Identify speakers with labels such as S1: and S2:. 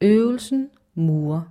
S1: Øvelsen murer.